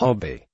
Hobby.